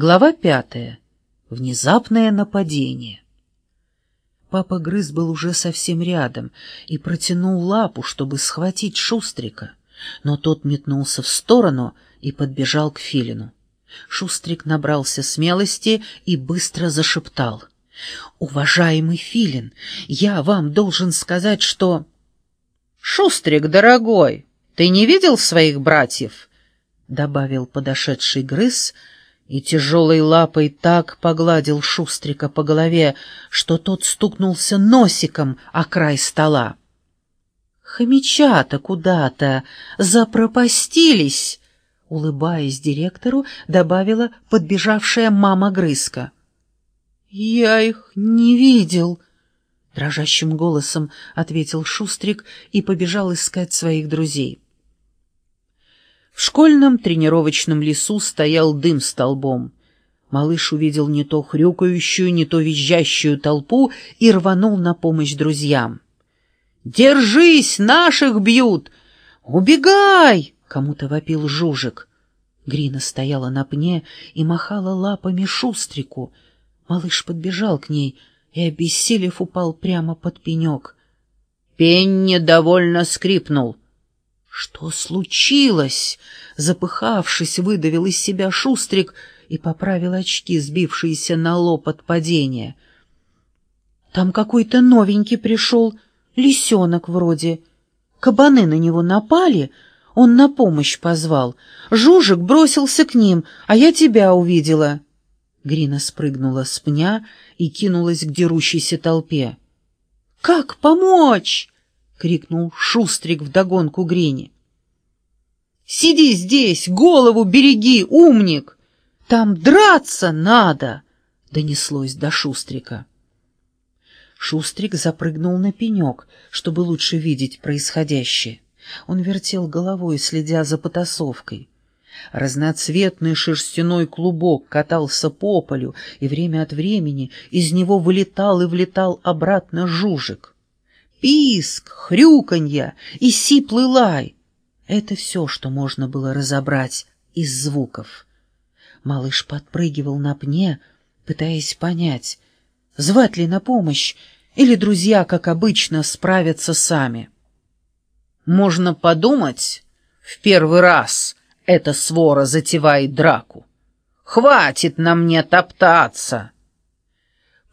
Глава пятая. Внезапное нападение. Папа Грыз был уже совсем рядом и протянул лапу, чтобы схватить Шустрика, но тот метнулся в сторону и подбежал к Филину. Шустрик набрался смелости и быстро зашептал. «Уважаемый Филин, я вам должен сказать, что...» «Шустрик, дорогой, ты не видел своих братьев?» — добавил подошедший Грыз — и тяжелой лапой так погладил Шустрика по голове, что тот стукнулся носиком о край стола. «Хомячата куда-то запропастились!» — улыбаясь директору, добавила подбежавшая мама Грызка. «Я их не видел!» — дрожащим голосом ответил Шустрик и побежал искать своих друзей. В школьном тренировочном лесу стоял дым столбом. Малыш увидел не то хрюкающую, не то визжащую толпу и рванул на помощь друзьям. «Держись! Наших бьют! Убегай!» — кому-то вопил Жужик. Грина стояла на пне и махала лапами шустрику. Малыш подбежал к ней и, обессилев, упал прямо под пенек. Пень недовольно скрипнул — что случилось? Запыхавшись, выдавил из себя шустрик и поправил очки, сбившиеся на лоб от падения. Там какой-то новенький пришел, лисенок вроде. Кабаны на него напали, он на помощь позвал. Жужик бросился к ним, а я тебя увидела. Грина спрыгнула с пня и кинулась к дерущейся толпе. «Как помочь?» — крикнул Шустрик вдогонку Грине. «Сиди здесь, голову береги, умник! Там драться надо!» — донеслось до Шустрика. Шустрик запрыгнул на пенек, чтобы лучше видеть происходящее. Он вертел головой, следя за потасовкой. Разноцветный шерстяной клубок катался по полю, и время от времени из него вылетал и влетал обратно жужик. Писк, хрюканье и сиплый лай — это все, что можно было разобрать из звуков. Малыш подпрыгивал на пне, пытаясь понять, звать ли на помощь, или друзья, как обычно, справятся сами. Можно подумать, в первый раз эта свора затевает драку. Хватит на мне топтаться!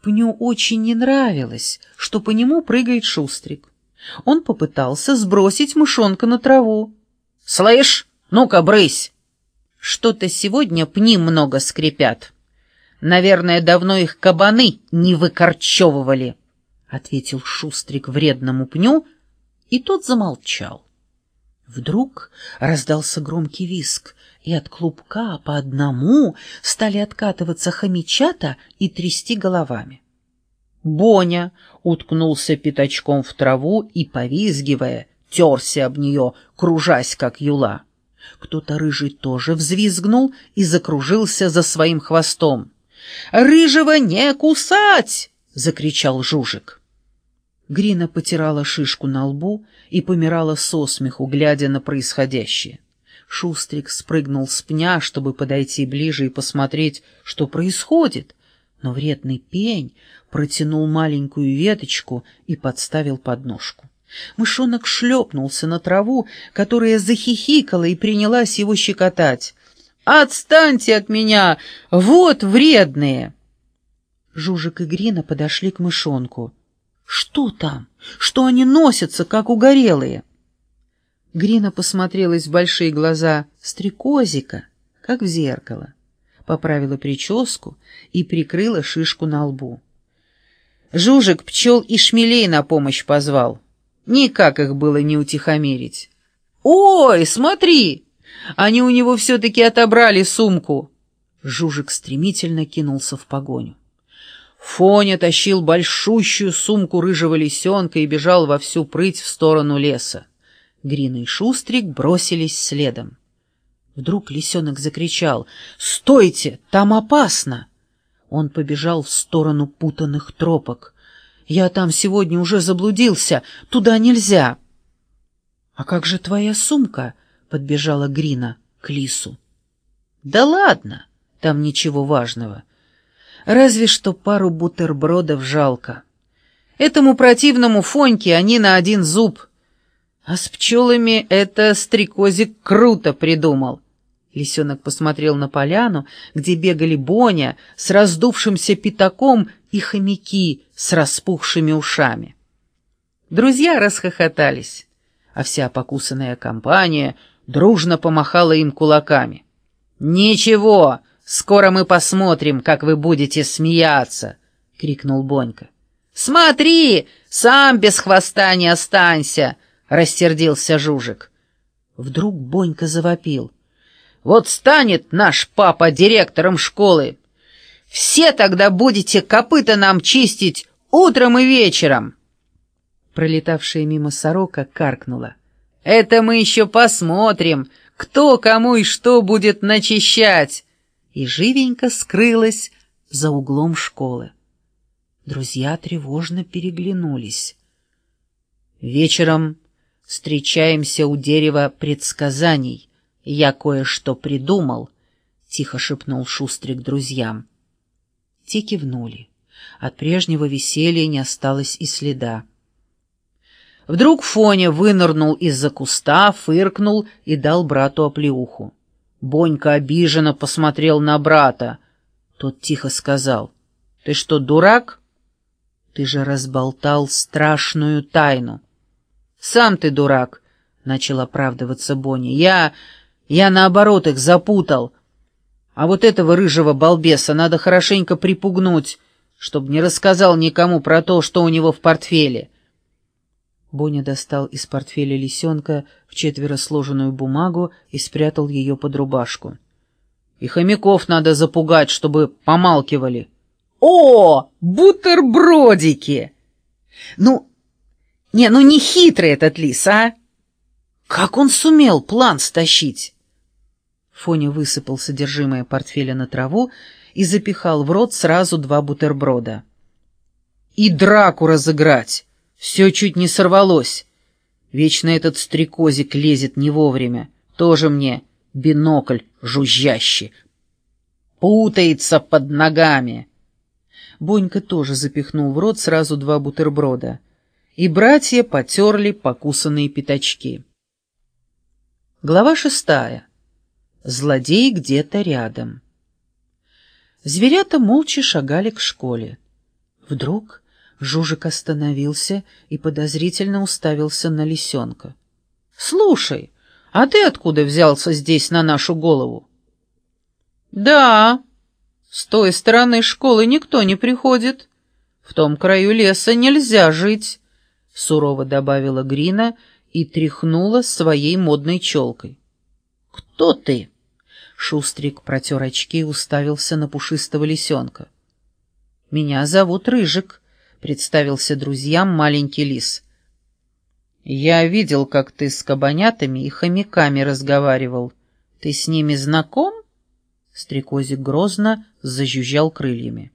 Пню очень не нравилось, что по нему прыгает шустрик. Он попытался сбросить мышонка на траву. «Слышь, ну-ка, брысь!» «Что-то сегодня пни много скрипят. Наверное, давно их кабаны не выкорчевывали», — ответил шустрик вредному пню, и тот замолчал. Вдруг раздался громкий виск, и от клубка по одному стали откатываться хомячата и трясти головами. Боня уткнулся пятачком в траву и, повизгивая, терся об нее, кружась, как юла. Кто-то рыжий тоже взвизгнул и закружился за своим хвостом. «Рыжего не кусать!» — закричал Жужик. Грина потирала шишку на лбу и помирала со смеху, глядя на происходящее. Шустрик спрыгнул с пня, чтобы подойти ближе и посмотреть, что происходит, но вредный пень протянул маленькую веточку и подставил подножку. Мышонок шлепнулся на траву, которая захихикала и принялась его щекотать. «Отстаньте от меня! Вот вредные!» Жужик и Грина подошли к мышонку. Что там? Что они носятся, как угорелые? Грина посмотрелась в большие глаза стрекозика, как в зеркало, поправила прическу и прикрыла шишку на лбу. Жужик пчел и шмелей на помощь позвал. Никак их было не утихомирить. «Ой, смотри! Они у него все-таки отобрали сумку!» Жужик стремительно кинулся в погоню. Фоня тащил большущую сумку рыжего лисенка и бежал во всю прыть в сторону леса. Грина и Шустрик бросились следом. Вдруг лисенок закричал «Стойте! Там опасно!» Он побежал в сторону путанных тропок. «Я там сегодня уже заблудился, туда нельзя!» «А как же твоя сумка?» — подбежала Грина к лису. «Да ладно!» Там ничего важного. Разве что пару бутербродов жалко. Этому противному Фоньке они на один зуб. А с пчелами это стрекозик круто придумал. Лисенок посмотрел на поляну, где бегали Боня с раздувшимся пятаком и хомяки с распухшими ушами. Друзья расхохотались, а вся покусанная компания дружно помахала им кулаками. «Ничего, скоро мы посмотрим, как вы будете смеяться!» — крикнул Бонька. «Смотри, сам без хвоста не останься!» — рассердился Жужик. Вдруг Бонька завопил. «Вот станет наш папа директором школы! Все тогда будете копыта нам чистить утром и вечером!» Пролетавшая мимо сорока каркнула. «Это мы еще посмотрим, кто кому и что будет начищать!» И живенько скрылась за углом школы. Друзья тревожно переглянулись. Вечером встречаемся у дерева предсказаний. Я кое-что придумал, — тихо шепнул Шустрик друзьям. Те кивнули. От прежнего веселья не осталось и следа. Вдруг Фоня вынырнул из-за куста, фыркнул и дал брату оплеуху. Бонька обиженно посмотрел на брата. Тот тихо сказал, «Ты что, дурак? Ты же разболтал страшную тайну». «Сам ты дурак», — начал оправдываться Бонни. «Я... я наоборот их запутал. А вот этого рыжего балбеса надо хорошенько припугнуть, чтобы не рассказал никому про то, что у него в портфеле». Боня достал из портфеля лисенка в четверо сложенную бумагу и спрятал ее под рубашку. «И хомяков надо запугать, чтобы помалкивали». «О, бутербродики!» «Ну, не, ну не хитрый этот лис, а? Как он сумел план стащить? Фоня высыпал содержимое портфеля на траву и запихал в рот сразу два бутерброда. И драку разыграть. Все чуть не сорвалось. Вечно этот стрекозик лезет не вовремя. Тоже мне бинокль жужжащий. Путается под ногами. Бонька тоже запихнул в рот сразу два бутерброда и братья потерли покусанные пятачки. Глава шестая. Злодей где-то рядом. Зверята молча шагали к школе. Вдруг Жужик остановился и подозрительно уставился на лисенка. — Слушай, а ты откуда взялся здесь на нашу голову? — Да, с той стороны школы никто не приходит. В том краю леса нельзя жить сурово добавила Грина и тряхнула своей модной челкой. «Кто ты?» Шустрик протер очки и уставился на пушистого лисенка. «Меня зовут Рыжик», — представился друзьям маленький лис. «Я видел, как ты с кабанятами и хомяками разговаривал. Ты с ними знаком?» Стрекозик грозно зажужжал крыльями.